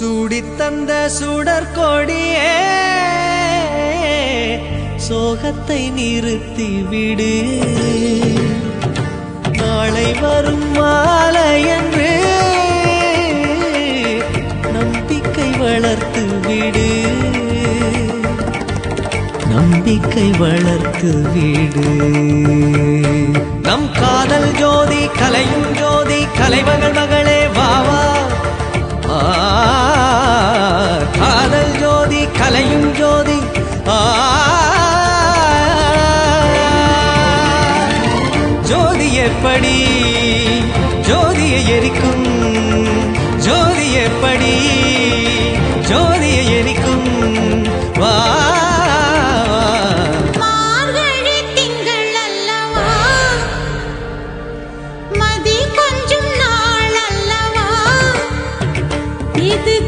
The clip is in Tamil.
சூடித் தந்த சுடற்கொடியே சோகத்தை நிறுத்தி விடு. நாளை வரும் மாலை என்று நம்பிக்கை வளர்த்து விடு. நம்பிக்கை வளர்த்து விடு. நம் காதல் ஜோதி கலையும் ஜோதி கலைமகள் மகளே வாவா காதல் ஜோதி கலையும் 一定